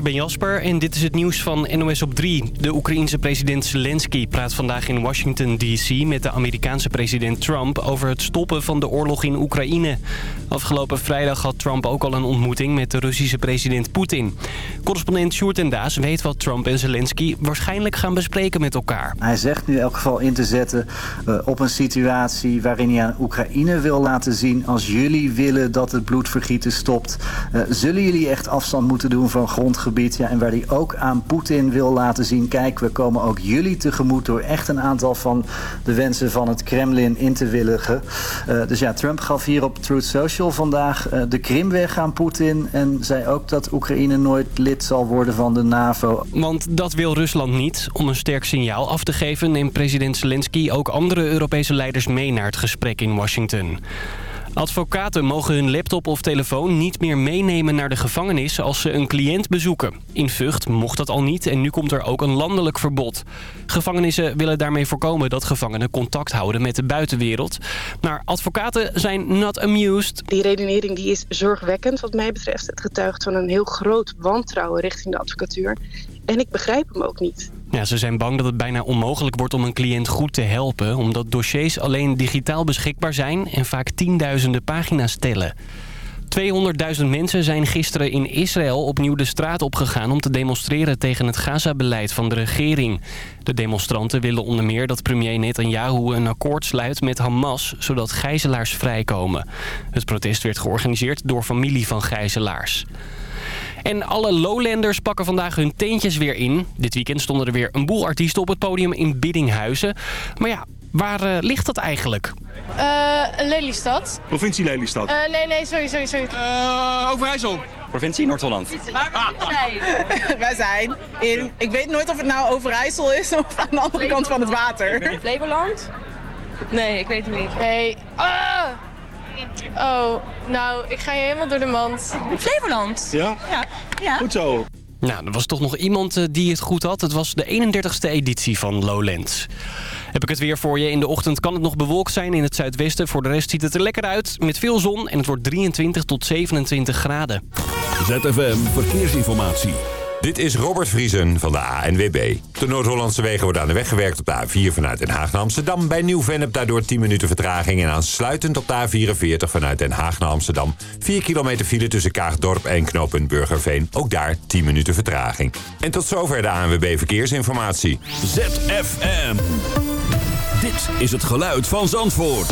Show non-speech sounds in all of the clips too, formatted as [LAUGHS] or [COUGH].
ik ben Jasper en dit is het nieuws van NOS op 3. De Oekraïense president Zelensky praat vandaag in Washington D.C. met de Amerikaanse president Trump over het stoppen van de oorlog in Oekraïne. Afgelopen vrijdag had Trump ook al een ontmoeting met de Russische president Poetin. Correspondent Sjoerd en Daas weet wat Trump en Zelensky waarschijnlijk gaan bespreken met elkaar. Hij zegt nu in elk geval in te zetten uh, op een situatie waarin hij aan Oekraïne wil laten zien... als jullie willen dat het bloedvergieten stopt, uh, zullen jullie echt afstand moeten doen van grondgebied. En waar hij ook aan Poetin wil laten zien... kijk, we komen ook jullie tegemoet door echt een aantal van de wensen van het Kremlin in te willigen. Uh, dus ja, Trump gaf hier op Truth Social vandaag uh, de Krim weg aan Poetin... en zei ook dat Oekraïne nooit lid zal worden van de NAVO. Want dat wil Rusland niet. Om een sterk signaal af te geven neemt president Zelensky ook andere Europese leiders mee naar het gesprek in Washington. Advocaten mogen hun laptop of telefoon niet meer meenemen naar de gevangenis als ze een cliënt bezoeken. In Vught mocht dat al niet en nu komt er ook een landelijk verbod. Gevangenissen willen daarmee voorkomen dat gevangenen contact houden met de buitenwereld. Maar advocaten zijn not amused. Die redenering die is zorgwekkend wat mij betreft. Het getuigt van een heel groot wantrouwen richting de advocatuur. En ik begrijp hem ook niet. Ja, ze zijn bang dat het bijna onmogelijk wordt om een cliënt goed te helpen... omdat dossiers alleen digitaal beschikbaar zijn en vaak tienduizenden pagina's tellen. 200.000 mensen zijn gisteren in Israël opnieuw de straat opgegaan... om te demonstreren tegen het Gaza-beleid van de regering. De demonstranten willen onder meer dat premier Netanyahu een akkoord sluit met Hamas... zodat gijzelaars vrijkomen. Het protest werd georganiseerd door familie van gijzelaars. En alle Lowlanders pakken vandaag hun teentjes weer in. Dit weekend stonden er weer een boel artiesten op het podium in Biddinghuizen. Maar ja, waar uh, ligt dat eigenlijk? Uh, Lelystad. Provincie Lelystad? Uh, nee, nee, sorry, sorry, sorry. Overijssel. Provincie Noord-Holland. Waar [LAUGHS] zijn Wij zijn in, ik weet nooit of het nou Overijssel is of aan de andere kant van het water. Flevoland? Nee, ik weet het niet. Nee. Ah! Oh, nou, ik ga je helemaal door de mand. Flevoland? Ja? Ja. ja. Goed zo. Nou, er was toch nog iemand die het goed had. Het was de 31ste editie van Lowlands. Heb ik het weer voor je. In de ochtend kan het nog bewolkt zijn in het zuidwesten. Voor de rest ziet het er lekker uit. Met veel zon en het wordt 23 tot 27 graden. ZFM Verkeersinformatie. Dit is Robert Vriesen van de ANWB. De Noord-Hollandse wegen worden aan de weg gewerkt op de A4 vanuit Den Haag naar Amsterdam. Bij Nieuw-Vennep daardoor 10 minuten vertraging. En aansluitend op de A44 vanuit Den Haag naar Amsterdam. 4 kilometer file tussen Kaagdorp en knooppunt Burgerveen. Ook daar 10 minuten vertraging. En tot zover de ANWB Verkeersinformatie. ZFM. Dit is het geluid van Zandvoort.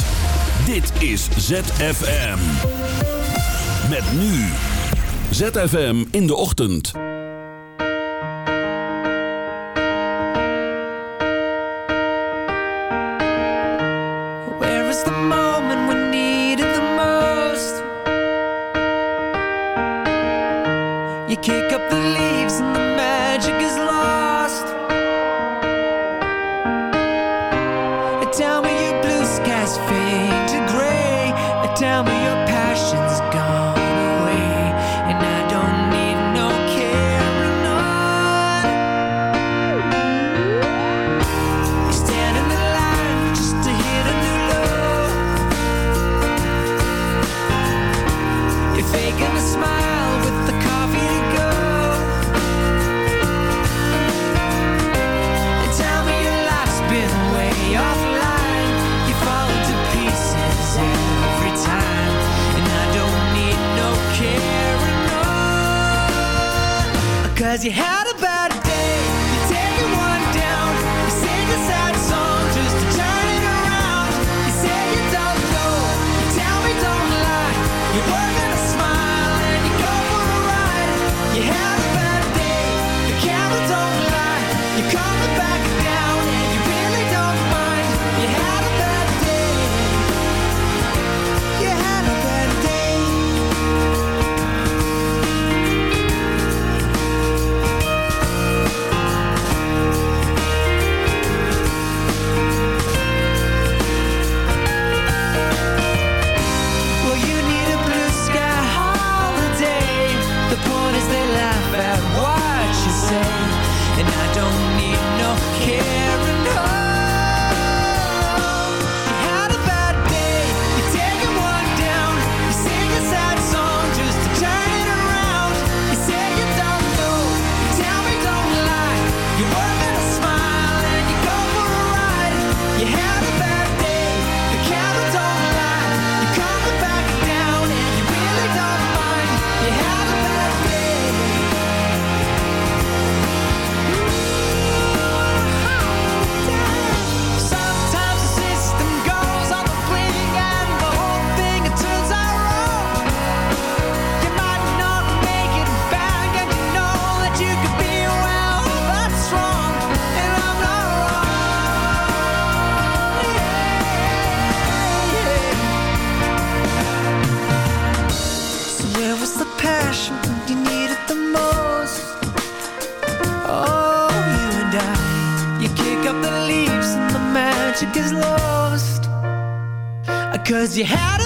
Dit is ZFM. Met nu. ZFM in de ochtend. Kick up the Cause you had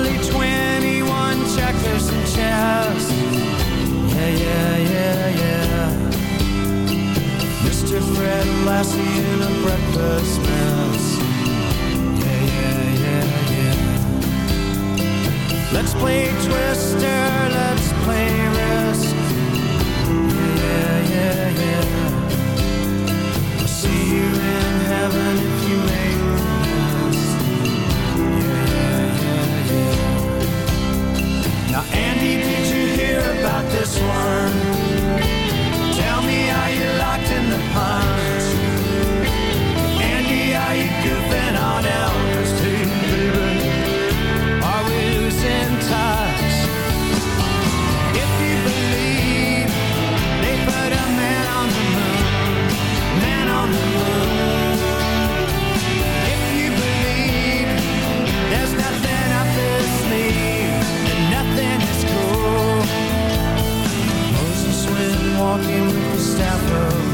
only 21 checkers and chess. Yeah, yeah, yeah, yeah. Mr. Fred Lassie in a breakfast mess. Yeah, yeah, yeah, yeah. Let's play Twister, let's play Risk. Yeah, yeah, yeah. I'll see you in heaven walking with the staff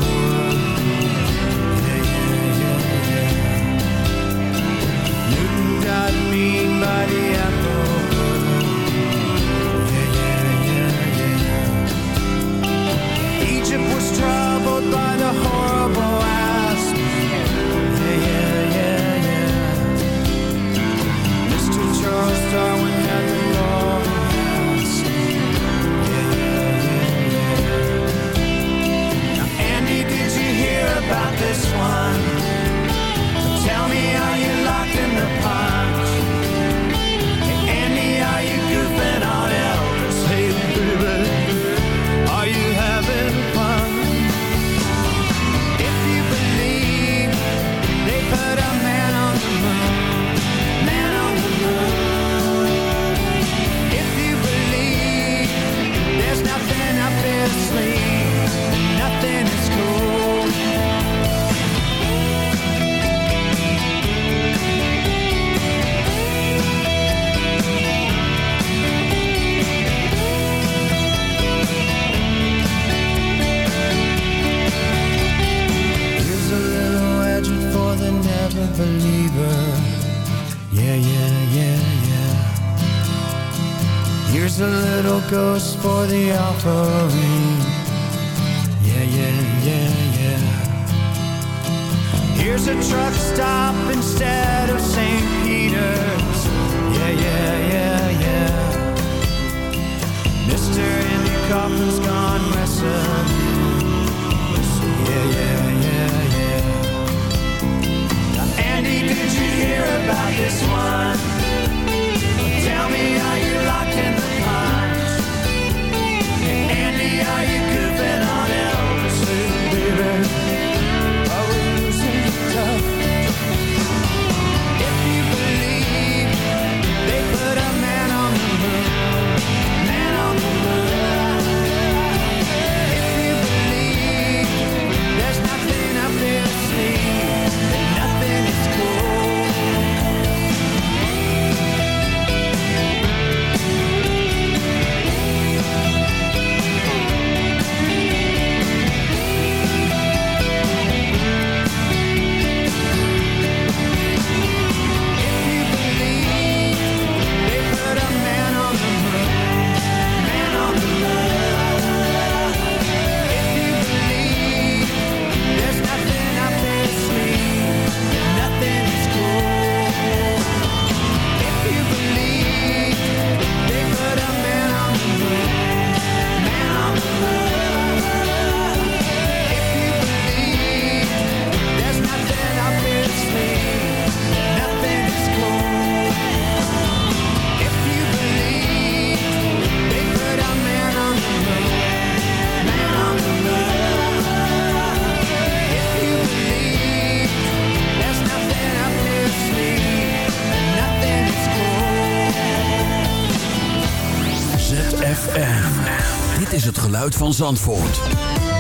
van Zandvoort.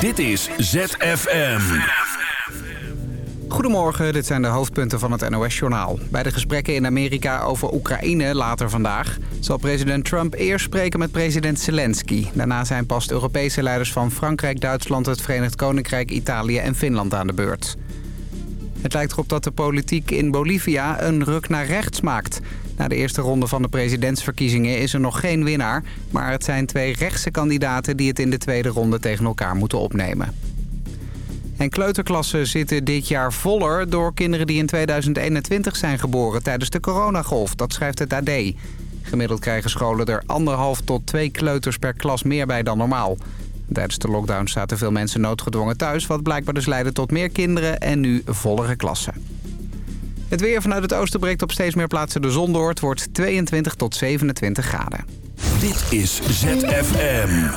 Dit is ZFM. Goedemorgen, dit zijn de hoofdpunten van het NOS-journaal. Bij de gesprekken in Amerika over Oekraïne later vandaag... zal president Trump eerst spreken met president Zelensky. Daarna zijn pas Europese leiders van Frankrijk, Duitsland... het Verenigd Koninkrijk, Italië en Finland aan de beurt. Het lijkt erop dat de politiek in Bolivia een ruk naar rechts maakt. Na de eerste ronde van de presidentsverkiezingen is er nog geen winnaar... maar het zijn twee rechtse kandidaten die het in de tweede ronde tegen elkaar moeten opnemen. En kleuterklassen zitten dit jaar voller door kinderen die in 2021 zijn geboren tijdens de coronagolf. Dat schrijft het AD. Gemiddeld krijgen scholen er anderhalf tot twee kleuters per klas meer bij dan normaal. Tijdens de lockdown zaten veel mensen noodgedwongen thuis... wat blijkbaar dus leidde tot meer kinderen en nu vollere klassen. Het weer vanuit het oosten breekt op steeds meer plaatsen de zon door. Het wordt 22 tot 27 graden. Dit is ZFM.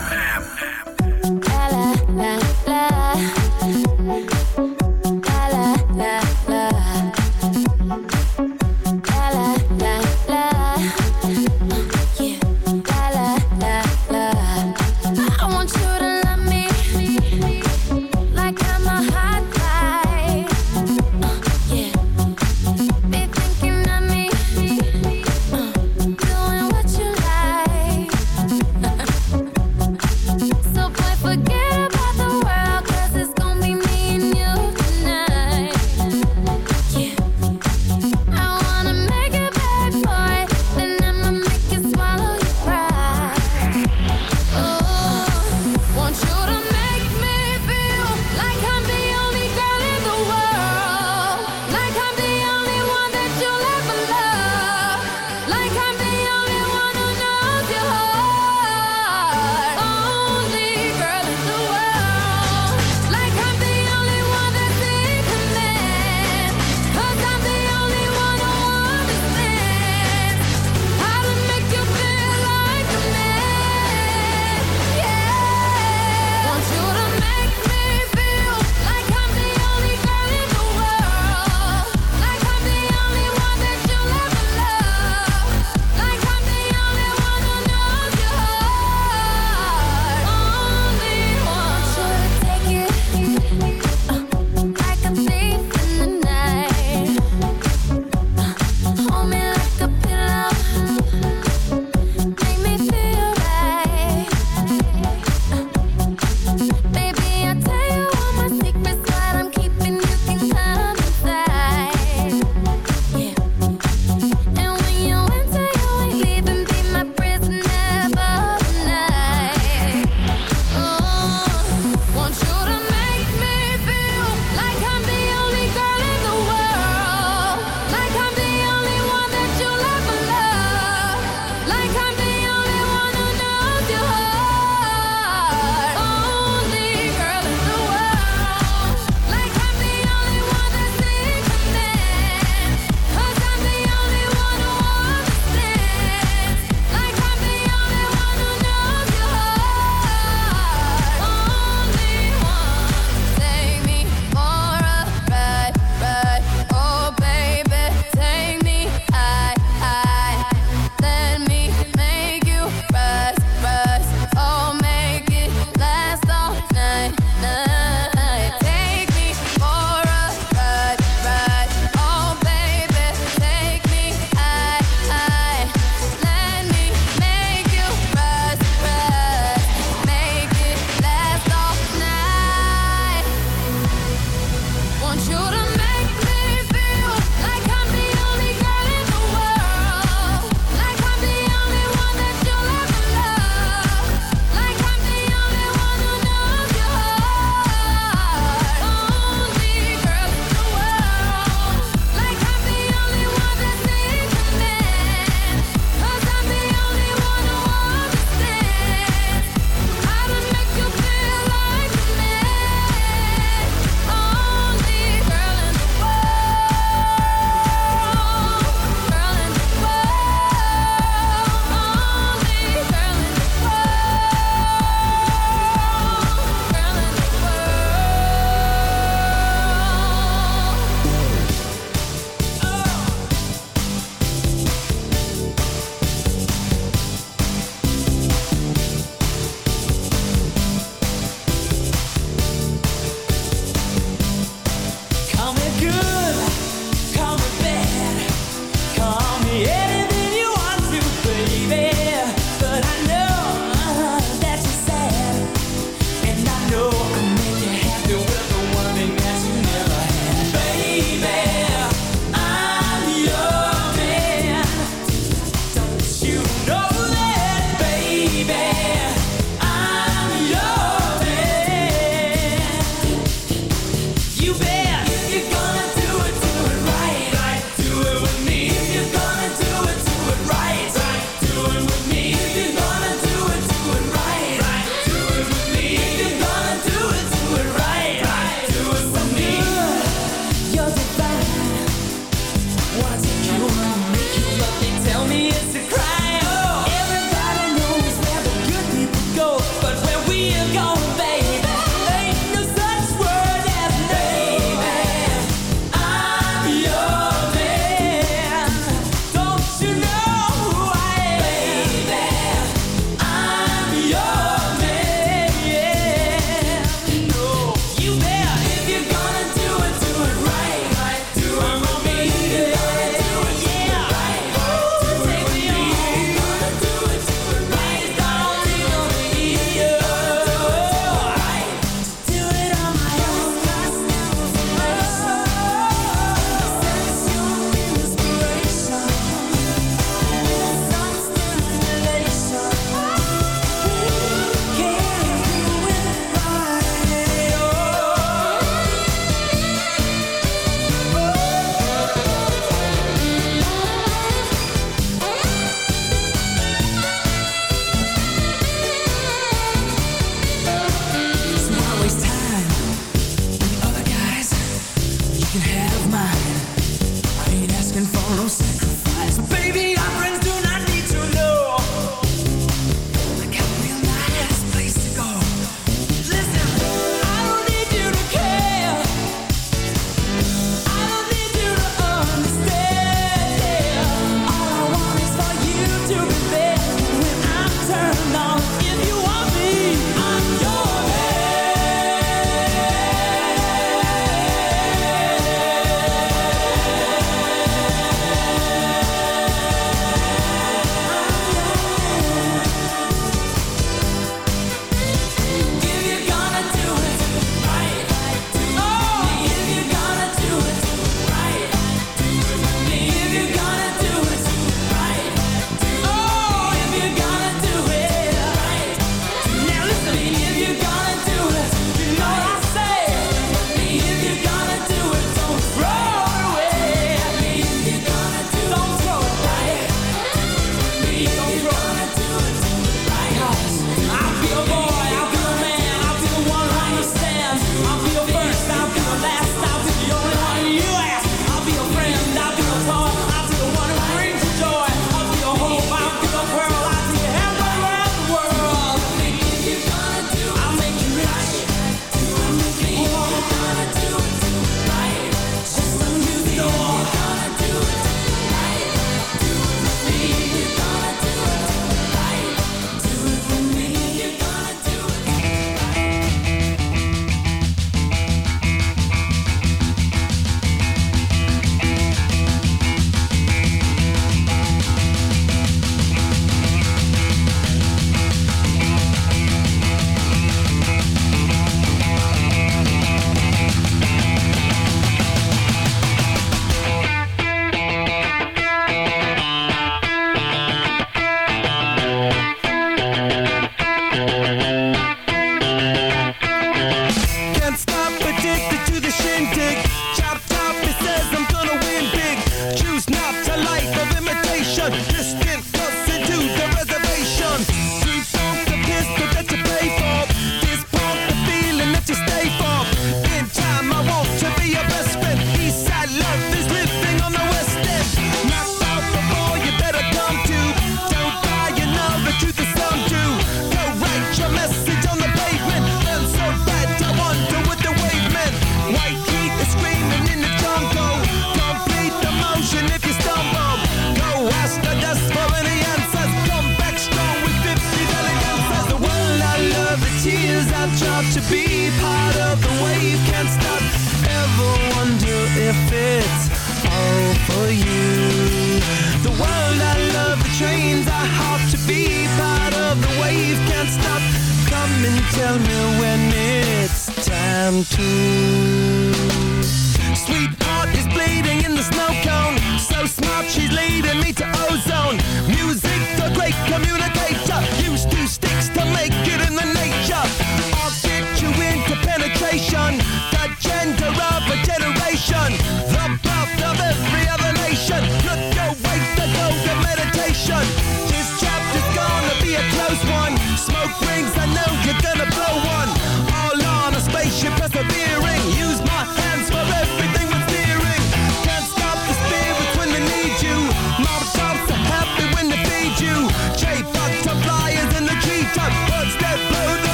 Leading me to ozone.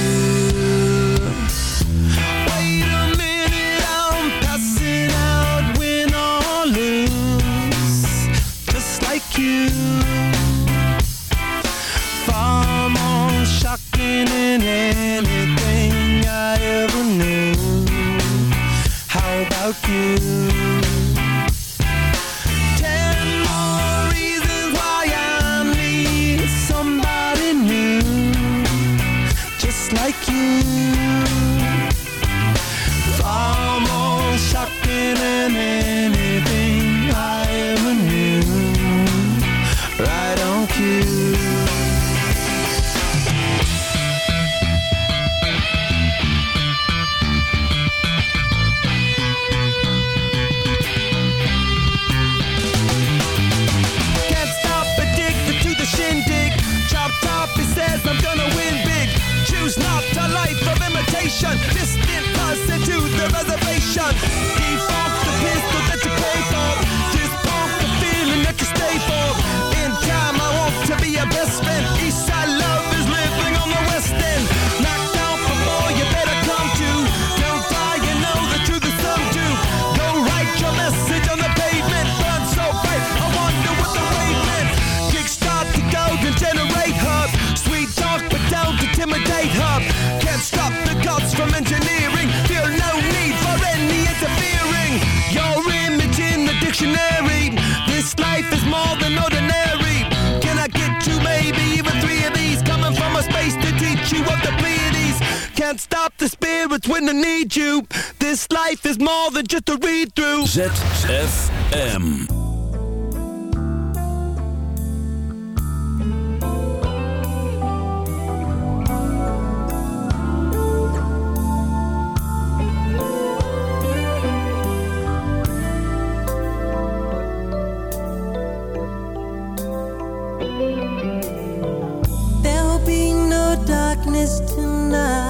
you. gonna need you. This life is more than just a read through. ZFM. darkness tonight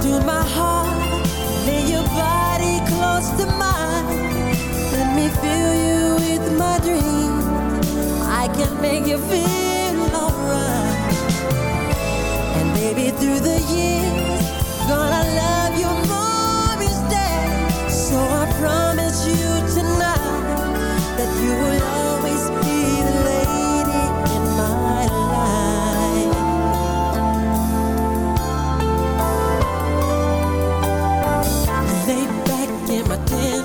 Through my heart. Lay your body close to mine. Let me fill you with my dreams. I can make you feel alright. And through the years, gonna love you.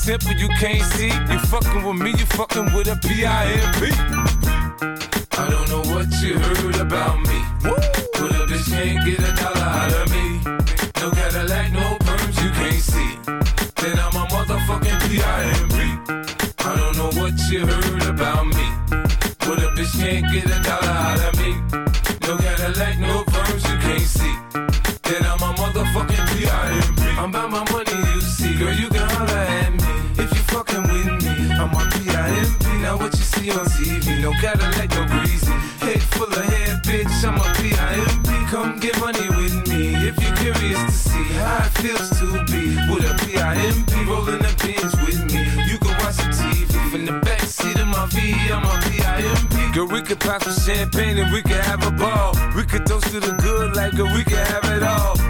simple, you can't see. You fucking with me, you fucking with a P-I-M-P. I don't know what you heard about me. But a bitch can't get a dollar out of me. No Cadillac, no perms you can't see. Then I'm a motherfucking P.I.M.P. I don't know what you heard about me. But a bitch can't get a dollar out of me. No Cadillac, no greasy. Head full of hair, bitch, I'm a P.I.M.P. Come get money with me if you're curious to see how it feels to be with a P.I.M.P. rolling the pins with me. You can watch some TV from the backseat of my V, I'm a P.I.M.P. Girl, we could pop some champagne and we could have a ball. We could toast to the good like girl, we could have it all.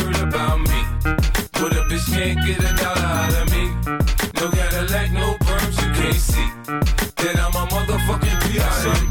bitch can't get a dollar out of me. No Cadillac, no perms you can't see. Then I'm a motherfucking P.I.M.P.